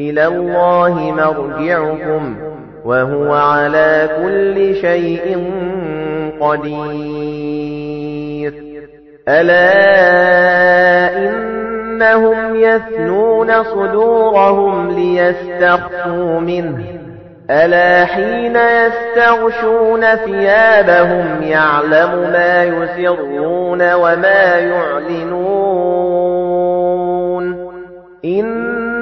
إِلَى اللَّهِ مَرْجِعُكُمْ وَهُوَ عَلَى كُلِّ شَيْءٍ قَدِيرٌ. أَلَا إِنَّهُمْ يَثْنُونَ صُدُورَهُمْ لِيَسْتَخْفُوا مِنْهُ. أَلَا حِينَ يَسْتَغْشُونَ ثِيَابَهُمْ يَعْلَمُ مَا يُسِرُّونَ وَمَا يُعْلِنُونَ.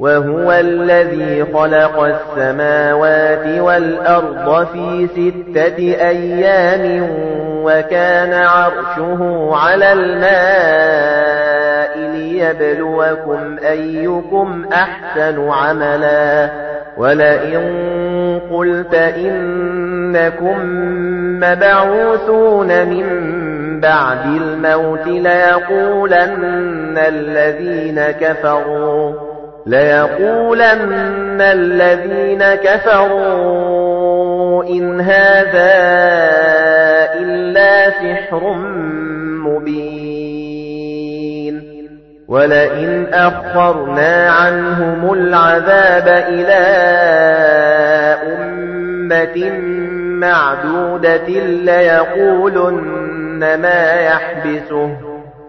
وَهُوَ الَّذِي خَلَقَ السَّمَاوَاتِ وَالْأَرْضَ فِي سِتَّةِ أَيَّامٍ وَكَانَ عَرْشُهُ عَلَى الْمَاءِ لِيَبْلُوَكُمْ أَيُّكُمْ أَحْسَنُ عَمَلًا. وَلَئِن قُلْتَ إِنَّكُمْ مَبْعُوثُونَ مِنْ بَعْدِ الْمَوْتِ لَيَقُولَنَّ الَّذِينَ كَفَرُوا لَيَقُولَنَّ الَّذِينَ كَفَرُوا إِنْ هَذَا إِلَّا سِحْرٌ مُبِينٌ وَلَئِنْ أَخَّرْنَا عَنْهُمُ الْعَذَابَ إِلَى أُمَّةٍ مَّعْدُودَةٍ لَّيَقُولُنَّ مَا يَحْبِسُهُ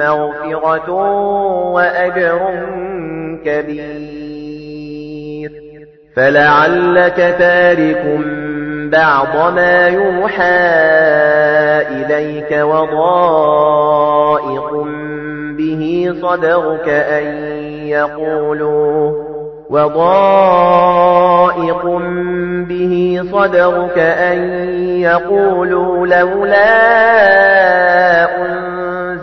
مَّغْفِرَةٌ وَأَجْرٌ كَبِيرٌ فَلَعَلَّكَ تَارِكٌ بَعْضَ مَا يُوحَىٰ إِلَيْكَ وَضَائِقٌ بِهِ صَدْرُكَ أَن يَقُولُوا وَضَائِقٌ بِهِ صَدْرُكَ أَن يَقُولُوا لَوْلَا أُنزِلَ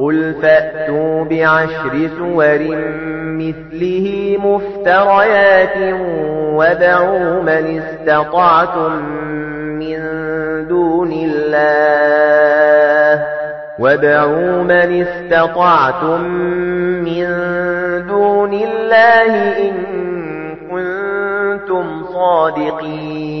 قل فأتوا بعشر سور مثله مفتريات ودعوا من استطعتم من دون الله وادعوا من استطعتم من دون الله إن كنتم صادقين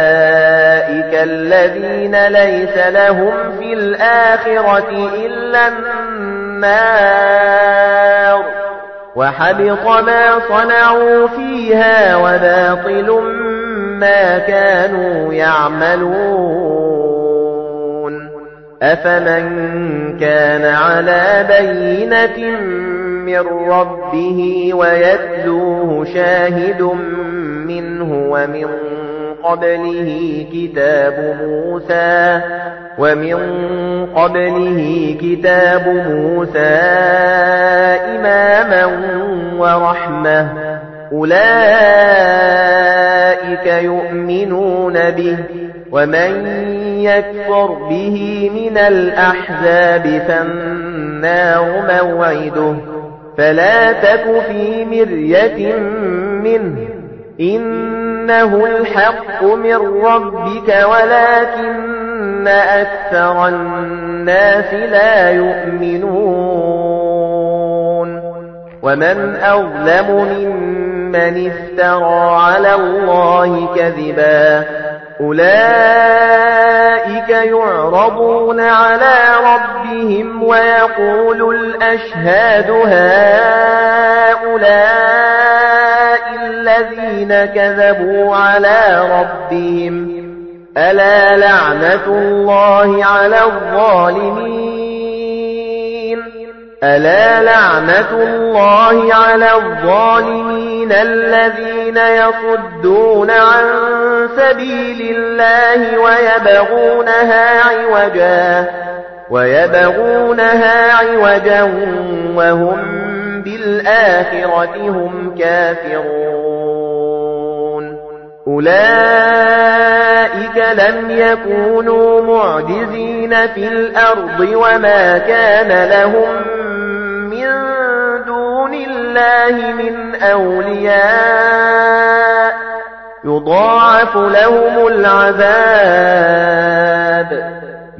الذين ليس لهم في الآخرة إلا النار وحبط ما صنعوا فيها وباطل ما كانوا يعملون أفمن كان على بينة من ربه ويتلوه شاهد منه ومن قبله كتاب موسى ومن قبله كتاب موسى إماما ورحمة. أولئك يؤمنون به ومن يكفر به من الأحزاب فالنار موعده. فلا تك في مرية منه. إنه الحق من ربك ولكن أكثر الناس لا يؤمنون. ومن أظلم ممن افترى على الله كذبا. أولئك يعرضون على ربهم ويقول الأشهاد هؤلاء الذين كذبوا على ربهم ألا لعنة الله على الظالمين ألا لعنة الله على الظالمين الذين يصدون عن سبيل الله ويبغونها عوجا ويبغونها عوجا وهم بالآخرة هم كافرون. أولئك لم يكونوا معجزين في الأرض وما كان لهم من دون الله من أولياء. يضاعف لهم العذاب.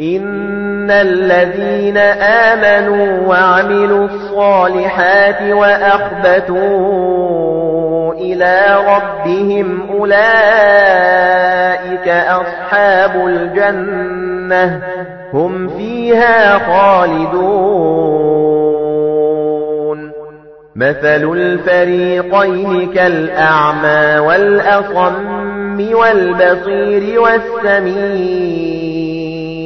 إن الذين آمنوا وعملوا الصالحات وأخبتوا إلى ربهم أولئك أصحاب الجنة هم فيها خالدون مثل الفريقين كالأعمى والأصم والبصير والسميع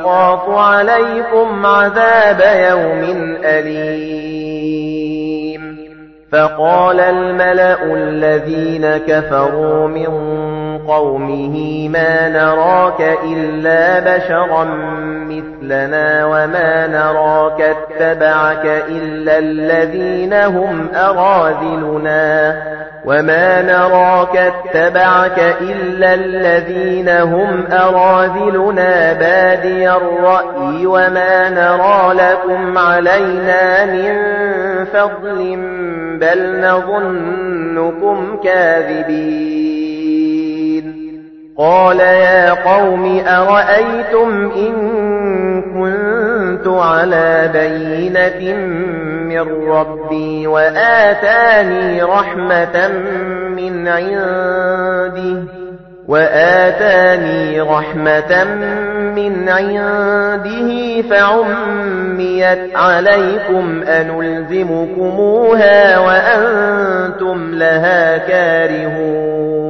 أَخَافُ عَلَيْكُمْ عَذَابَ يَوْمٍ أَلِيمٍ. فَقَالَ الْمَلَأُ الَّذِينَ كَفَرُوا مِنْ قَوْمِهِ مَا نَرَاكَ إِلَّا بَشَرًا مِثْلَنَا وَمَا نَرَاكَ اتَّبَعَكَ إِلَّا الَّذِينَ هُمْ أَرَاذِلُنَا. وَمَا نَرَاكَ اتَّبَعَكَ إِلَّا الَّذِينَ هُمْ أَرَاذِلُنَا بَادِيَ الرَّأْيِ وَمَا نَرَى لَكُمْ عَلَيْنَا مِنْ فَضْلٍ بَلْ نَظُنُّكُمْ كَاذِبِينَ قَالَ يَا قَوْمِ أَرَأَيْتُمْ إِن كُنتُ عَلَى بَيِّنَةٍ مِّن رَّبِّي وَآتَانِي رَحْمَةً مِّنْ عِندِهِ وَآتَانِي رَحْمَةً مِّنْ عِندِهِ فَعُمِّيَتْ عَلَيْكُمْ أَنُلْزِمُكُمُوهَا وَأَنتُمْ لَهَا كَارِهُونَ.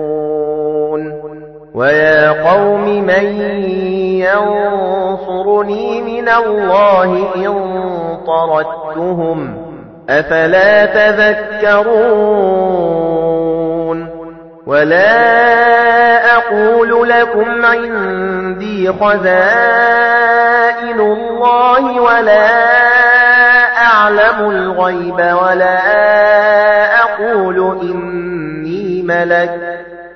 وَيَا قَوْمِ مَن يَنصُرُنِي مِنَ اللَّهِ إِن طَرَدتُّهُمْ أَفَلَا تَذَكَّرُونَ وَلَا أَقُولُ لَكُمْ عِندِي خَزَائِنُ اللَّهِ وَلَا أَعْلَمُ الْغَيْبَ وَلَا أَقُولُ إِنِّي مَلَكٌ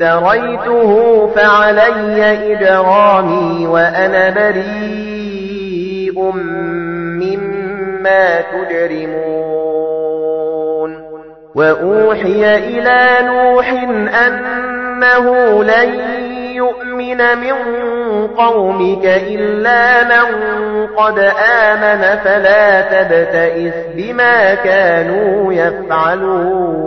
افْتَرَيْتُهُ فَعَلَيَّ إِجْرَامِي وَأَنَا بَرِيءٌ مِّمَّا تُجْرِمُونَ. وَأُوحِيَ إِلَى نُوحٍ أَنَّهُ لَن يُؤْمِنَ مِن قَوْمِكَ إِلَّا مَن قَدْ آمَنَ فَلَا تَبْتَئِسْ بِمَا كَانُوا يَفْعَلُونَ.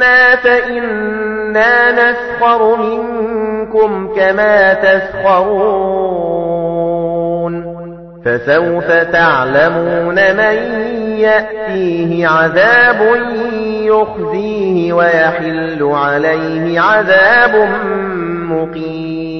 منا فإنا نسخر منكم كما تسخرون. فسوف تعلمون من يأتيه عذاب يخزيه ويحل عليه عذاب مقيم.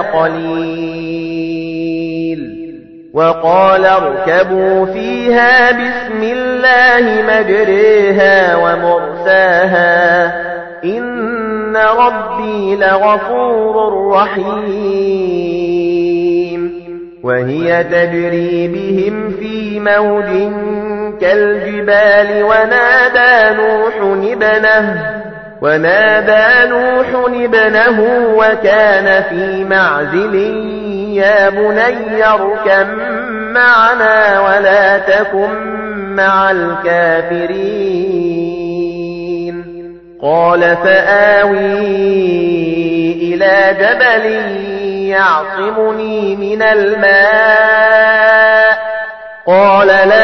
قليل. وقال اركبوا فيها بسم الله مجريها ومرساها. إن ربي لغفور رحيم. وهي تجري بهم في موج كالجبال ونادى نوح ابنه ونادى نوح ابنه وكان في معزل يا بني اركم معنا ولا تكن مع الكافرين. قال فآوي إلى جبل يعصمني من الماء. قال لا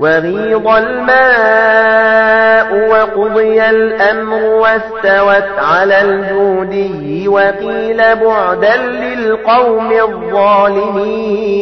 وغيض الماء وقضي الأمر واستوت على الجودي وقيل بعدا للقوم الظالمين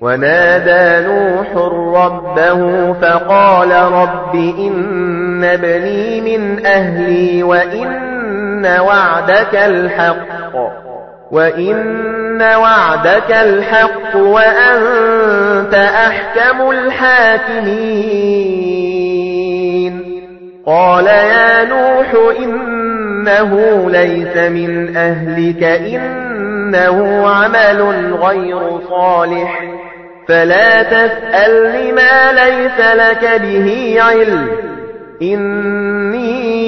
ونادى نوح ربه فقال رب إن ابني من أهلي وإن وعدك الحق وَإِنَّ وَعْدَكَ الْحَقُّ وَأَنْتَ أَحْكَمُ الْحَاكِمِينَ قَالَ يَا نُوحُ إِنَّهُ لَيْسَ مِنْ أَهْلِكَ إِنَّهُ عَمَلٌ غَيْرُ صَالِحٍ فَلَا تَسْأَلْنِ مَا لَيْسَ لَكَ بِهِ عِلْمٌ إِنِّي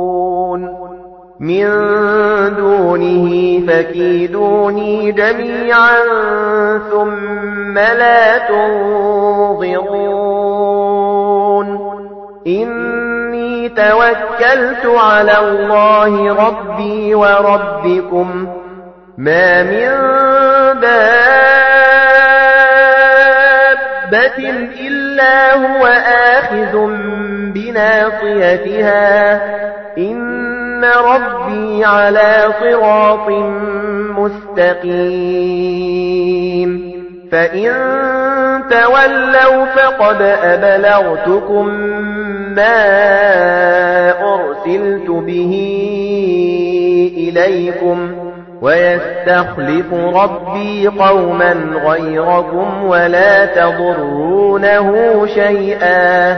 مِن دُونِهِ فَكِيدُونِي جَمِيعًا ثُمَّ لَا تُنظِرُونِ. إِنِّي تَوَكَّلْتُ عَلَى اللَّهِ رَبِّي وَرَبِّكُمْ. مَا مِن دَابَّةٍ إِلَّا هُوَ آخِذٌ بِنَاصِيَتِهَا. إِنَّ رَبِّي عَلَى صِرَاطٍ مُسْتَقِيمٍ فَإِن تَوَلَّوْا فَقَدْ أَبْلَغْتُكُم مَّا أُرْسِلْتُ بِهِ إِلَيْكُمْ وَيَسْتَخْلِفُ رَبِّي قَوْمًا غَيْرَكُمْ وَلَا تَضُرُّونَهُ شَيْئًا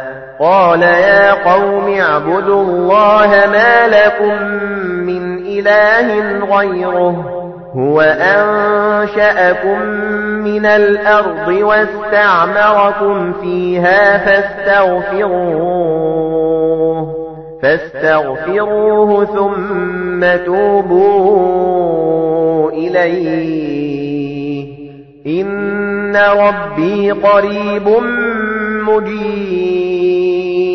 قَالَ يَا قَوْمِ اعْبُدُوا اللَّهَ مَا لَكُمْ مِنْ إِلَٰهٍ غَيْرُهُ هُوَ أَنشَأَكُم مِّنَ الْأَرْضِ وَاسْتَعْمَرَكُمْ فِيهَا فَاسْتَغْفِرُوهُ فَاسْتَغْفِرُوهُ ثُمَّ تُوبُوا إِلَيْهِ إِنَّ رَبِّي قَرِيبٌ مُجِيبٌ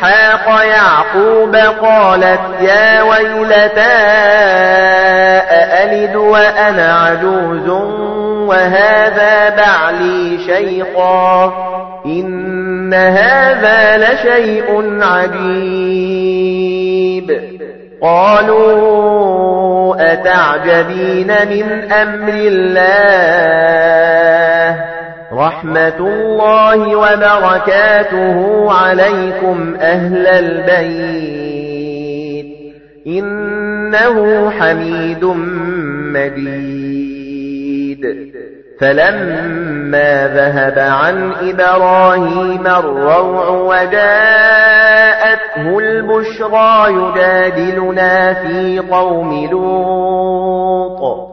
إِسْحَاقَ يَعْقُوبَ قَالَتْ يَا وَيْلَتَا أَأَلِدُ وَأَنَا عَجُوزٌ وَهَذَا بَعْلِي شَيْخًا إِنَّ هَذَا لَشَيْءٌ عَجِيبٌ. قَالُوا أَتَعْجَبِينَ مِنْ أَمْرِ اللَّهِ؟ رَحْمَةُ اللَّهِ وَبَرَكَاتُهُ عَلَيْكُمْ أَهْلَ الْبَيْتِ. إِنَّهُ حَمِيدٌ مَّجِيدٌ. فَلَمَّا ذَهَبَ عَنْ إِبْرَاهِيمَ الرَّوْعُ وَجَاءَتْهُ الْبُشْرَى يُجَادِلُنَا فِي قَوْمِ لُوطٍ.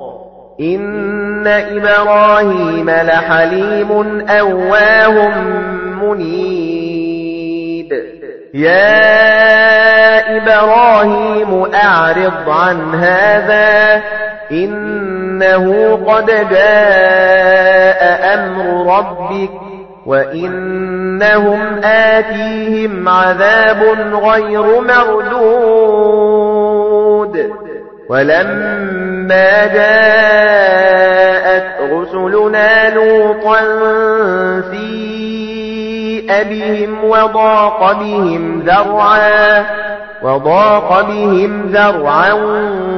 إِنَّ إِبْرَاهِيمَ لَحَلِيمٌ أَوَّاهٌ مُنِيبٌ. يَا إِبْرَاهِيمُ أَعْرِضْ عَنْ هَذَا إِنَّهُ قَدْ جَاءَ أَمْرُ رَبِّكَ وَإِنَّهُمْ آتِيهِمْ عَذَابٌ غَيْرُ مَرْدُودٍ. وَلَمَّا جَاءَتْ رُسُلُنَا لُوطًا سِيءَ بِهِمْ وَضَاقَ بِهِمْ ذَرْعًا وَضَاقَ بِهِمْ ذَرْعًا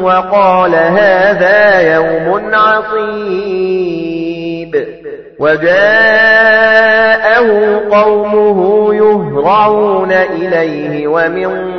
وَقَالَ هَذَا يَوْمٌ عَصِيبٌ. وَجَاءَهُ قَوْمُهُ يُهْرَعُونَ إِلَيْهِ وَمِن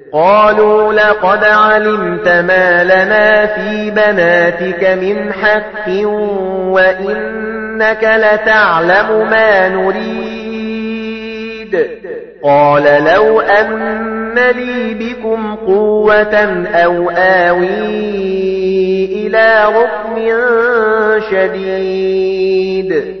قَالُوا لَقَدْ عَلِمْتَ مَا لَنَا فِي بَنَاتِكَ مِنْ حَقٍّ وَإِنَّا إِنَّكَ لَتَعْلَمُ مَا نُرِيدُ. قَالَ لَوْ أَنَّ لِي بِكُمْ قُوَّةً أَوْ آوِي إِلَى رُكْنٍ شَدِيدٍ.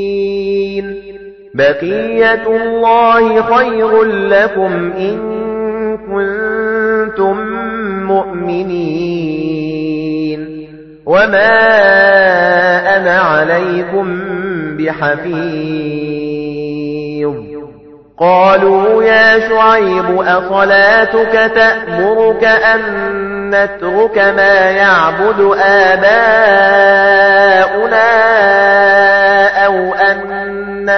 بَقِيَّةُ اللَّهِ خَيْرٌ لَّكُمْ إِن كُنتُم مُّؤْمِنِينَ. وَمَا أَنَا عَلَيْكُمْ بِحَفِيظٍ. قَالُوا يَا شُعَيْبُ أَصَلَاتُكَ تَأْمُرُكَ أَن نَّتْرُكَ مَا يَعْبُدُ آبَاؤُنَا؟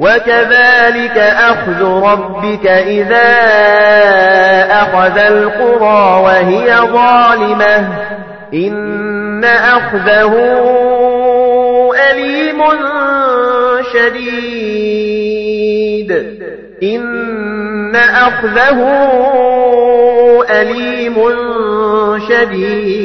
وكذلك أخذ ربك إذا أخذ القرى وهي ظالمة. إن أخذه أليم شديد. إن أخذه أليم شديد.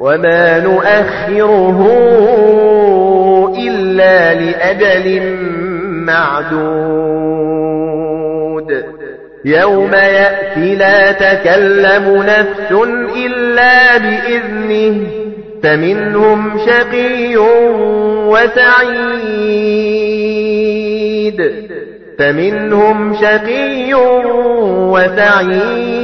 وما نؤخره إلا لأجل معدود. يوم يأتي لا تكلم نفس إلا بإذنه فمنهم شقي وسعيد. فمنهم شقي وسعيد.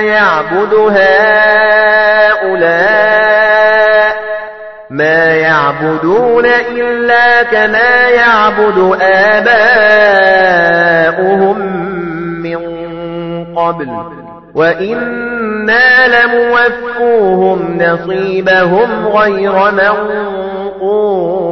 يعبد هؤلاء ما يعبدون إلا كما يعبد آباؤهم من قبل وَإِنَّا لَمُوَفُّوهُمْ نَصِيبَهُمْ غَيْرَ مَنقُوصٍ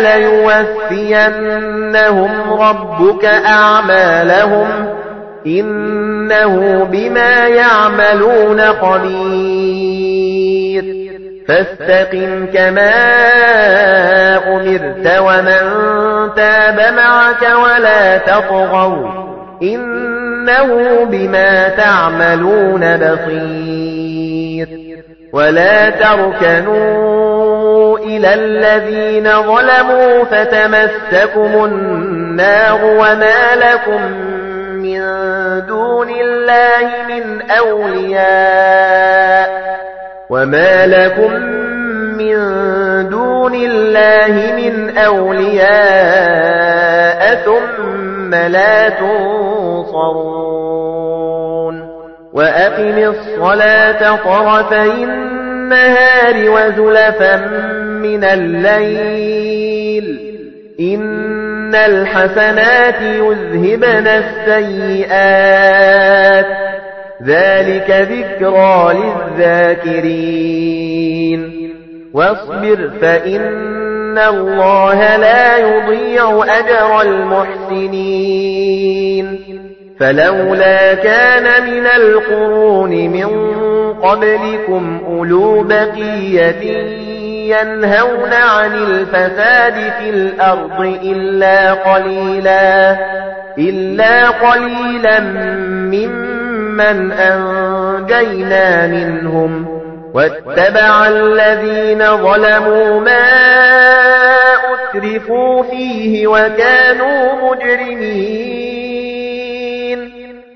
لَيُوَفِّيَنَّهُمْ رَبُّكَ أَعْمَالَهُمْ إِنَّهُ بِمَا يَعْمَلُونَ خَبِيرٌ فاستقم كما أمرت ومن تاب معك ولا تطغوا إنه بما تعملون بصير ولا تركنوا إلى الذين ظلموا فتمسكم النار وما لكم من دون الله من أولياء وما لكم من دون الله من أولياء ثم لا تنصرون وأقم الصلاة طرفي النهار وزلفا من الليل. إن الحسنات يذهبن السيئات. ذلك ذكرى للذاكرين. واصبر فإن الله لا يضيع أجر المحسنين. فلولا كان من القرون من قبلكم أولو بقية ينهون عن الفساد في الأرض إلا قليلا إلا قليلا ممن مَّنْ أَنجَيْنَا مِنْهُمْ. وَاتَّبَعَ الَّذِينَ ظَلَمُوا مَا أُتْرِفُوا فِيهِ وَكَانُوا مُجْرِمِينَ.